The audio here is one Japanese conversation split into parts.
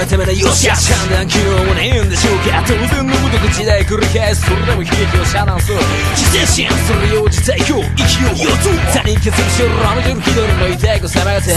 めなよっしゃちゃんだ昨日もねえんでしょうか当然のごとく時代繰り返すそれでも悲劇を遮断する自然心それよ。実在今日生きようよと他人削るしろあの夜ひどいの痛い子騒がせ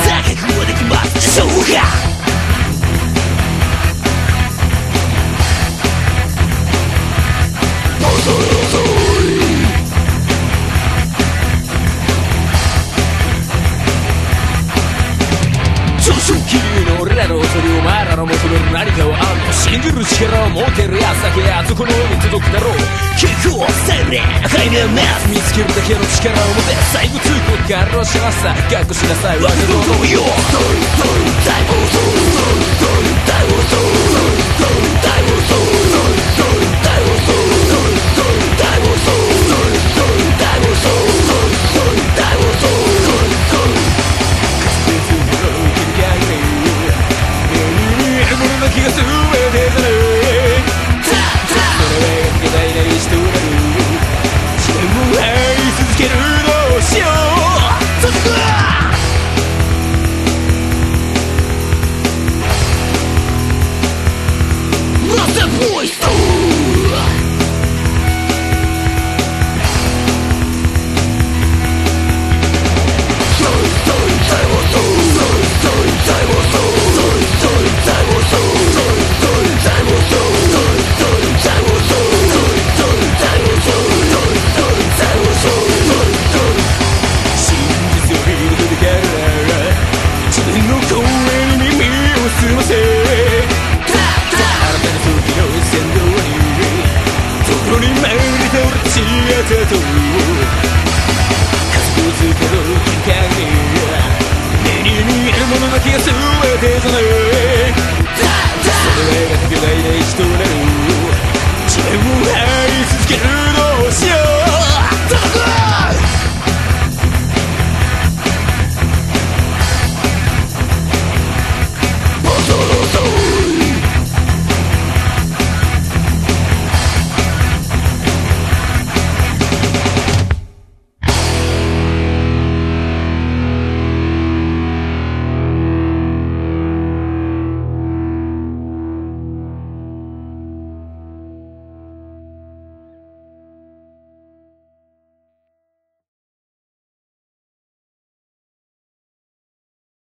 の俺らの恐れお前らの求める何かはあると信じる力を持てるやつだけあそこの上に届くだろう結構サイレン。赤いねメス見つけるだけの力を持て。最後通告からをします。さ覚悟しなさい。我がのよ気りとれちえたと家族づけや目に見えるものの気が全てじゃない。それが